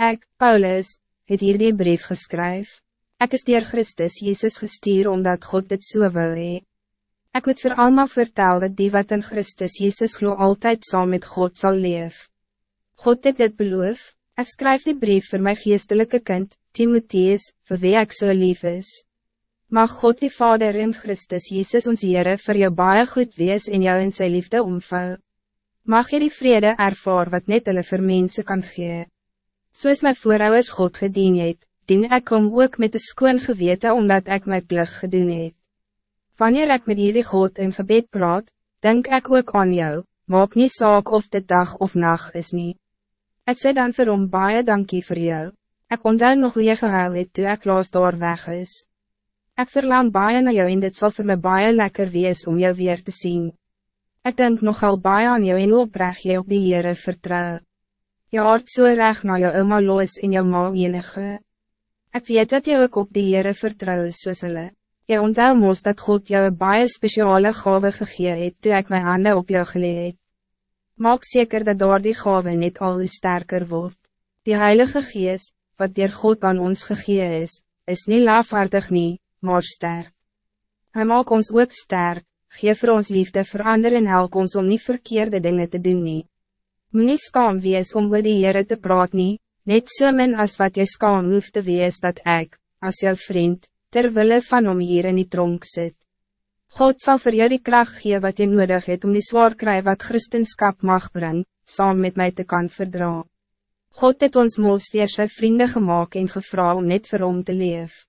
Ik, Paulus, het hier die brief geskryf. Ik is dier Christus Jezus gestuur omdat God dit so wil hee. Ek moet vir allemaal vertel dat die wat in Christus Jezus glo altijd saam met God zal leef. God het dit beloof, ek skryf die brief voor mijn geestelijke kind, Timotheus, voor wie ek so lief is. Mag God die Vader in Christus Jezus ons Heere vir jou baie goed wees en jou in sy liefde omvou. Mag je die vrede ervaar wat net hulle vir mense kan gee. Soos my voorouders God gedien het, dien ek om ook met de skoon gewete omdat ik mijn plug gedoen het. Wanneer ik met jullie God in gebed praat, denk ik ook aan jou, maak niet saak of dit dag of nacht is niet. Ik sê dan vir hom baie dankie voor jou, ik onthou nog hoe jy gehuil het toe ek laas daar weg is. Ik verlang baie na jou en dit zal voor mij baie lekker wees om jou weer te zien. Ik denk nogal baie aan jou en oprecht jy op die Heere vertrouw. Je hart so reg na jou oma loos en jou ma enige. Ik weet dat jy ook op die Heere vertrouw soos hulle. Jy onthou moest dat God jou een baie speciale gave gegee het toe ek my handen op jou gelee het. Maak zeker dat door die gave net al sterker wordt. Die Heilige Gees, wat dier God aan ons gegee is, is niet laafhartig nie, maar sterk. Hij maakt ons ook sterk, geef vir ons liefde verander en help ons om niet verkeerde dingen te doen nie. Moe nie skaam wees om oor die Heere te praat nie, net so min as wat jy skaam hoef te wees dat ik, als jouw vriend, terwille van om hier in die tronk zit. God zal voor jou die kracht gee wat je nodig het om die zwaar kry wat Christenskap mag brengen, saam met mij te kan verdra. God het ons moos weer sy vrienden gemaakt en gevra om net vir hom te leef.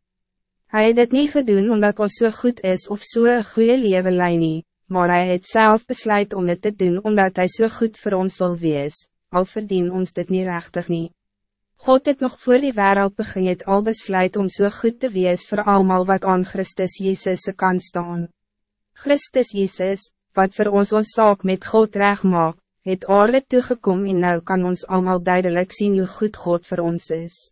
Hij het dit niet gedoen omdat ons zo so goed is of so een goede leven lei nie, maar hij het zelf besluit om het te doen omdat hij zo so goed voor ons wil wees, al verdien ons dit niet rechtig niet. God het nog voor die wereld begin het al besluit om zo so goed te wees voor allemaal wat aan Christus Jezus kan staan. Christus Jezus, wat voor ons ons zaak met God recht maak, het aarde toegekom en nou kan ons allemaal duidelijk zien hoe goed God voor ons is.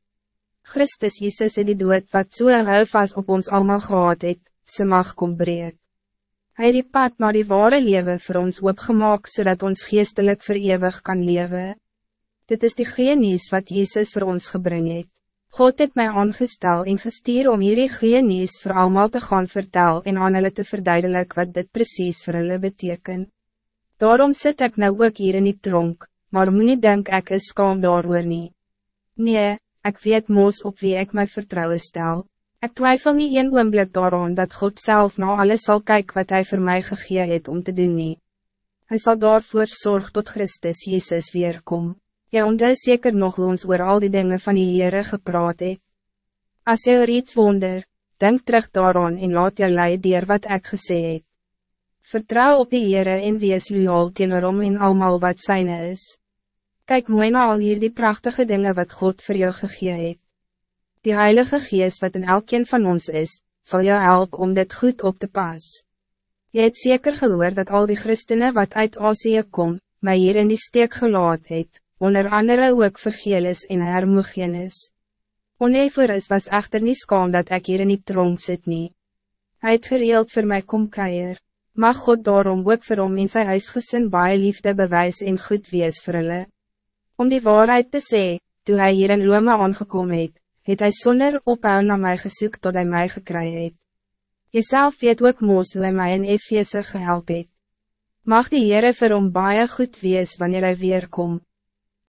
Christus Jezus het die dood wat so hou vast op ons allemaal gehad het, sy mag kom breek. Het die pad naar die ware leven voor ons opgemaak zodat ons geestelijk verewig kan leven. Dit is die genies wat Jezus voor ons gebring het. God het mij aangestel en gestuur om hierdie genies voor allemaal te gaan vertel en aan hulle te verduidelik wat dit precies voor hulle beteken. Daarom zit ik nou ook hier in die tronk, maar moet niet denk ik is skaam daar nie. Nee, ik weet moos op wie ik mijn vertrouwen stel. Ik twijfel niet een oomblik daarom dat God zelf nou alles zal kijken wat hij voor mij gegeven het om te doen nie. Hij zal daarvoor zorgen tot Christus Jezus weerkomt. Jy onthou zeker nog hoe ons oor al die dingen van die Heere gepraat het. As jy oor iets wonder, denk terug daaraan en laat jou leid dier wat ik gesê het. Vertrouw op die Heere en wees loyaal teenoor hom en almal wat syne is. Kijk mooi na al hier die prachtige dingen wat God voor jou gegee het. Die Heilige Geest wat in elkeen van ons is, zal jou helpen om dit goed op te pas. Je het zeker gehoord dat al die christenen wat uit Azië kom, mij hier in die steek gelaat het, onder andere ook vergelis en hermoegenis. Onevoris was echter niet skaam dat ik hier in die tronk zit nie. Hij het gereeld voor mij kom keier. Mag God daarom ook vir hom in sy huisgesin baie liefde bewys en goed wees vir hulle. Om die waarheid te sê, toe hij hier in Rome aangekom het, het hy sonder ophou na my gesoek tot hij mij gekry het. Jezelf weet ook moos hoe hy my in Efeze gehelp het. Mag die Heere vir hom baie goed wees wanneer hij weerkomt.